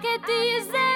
que dizer.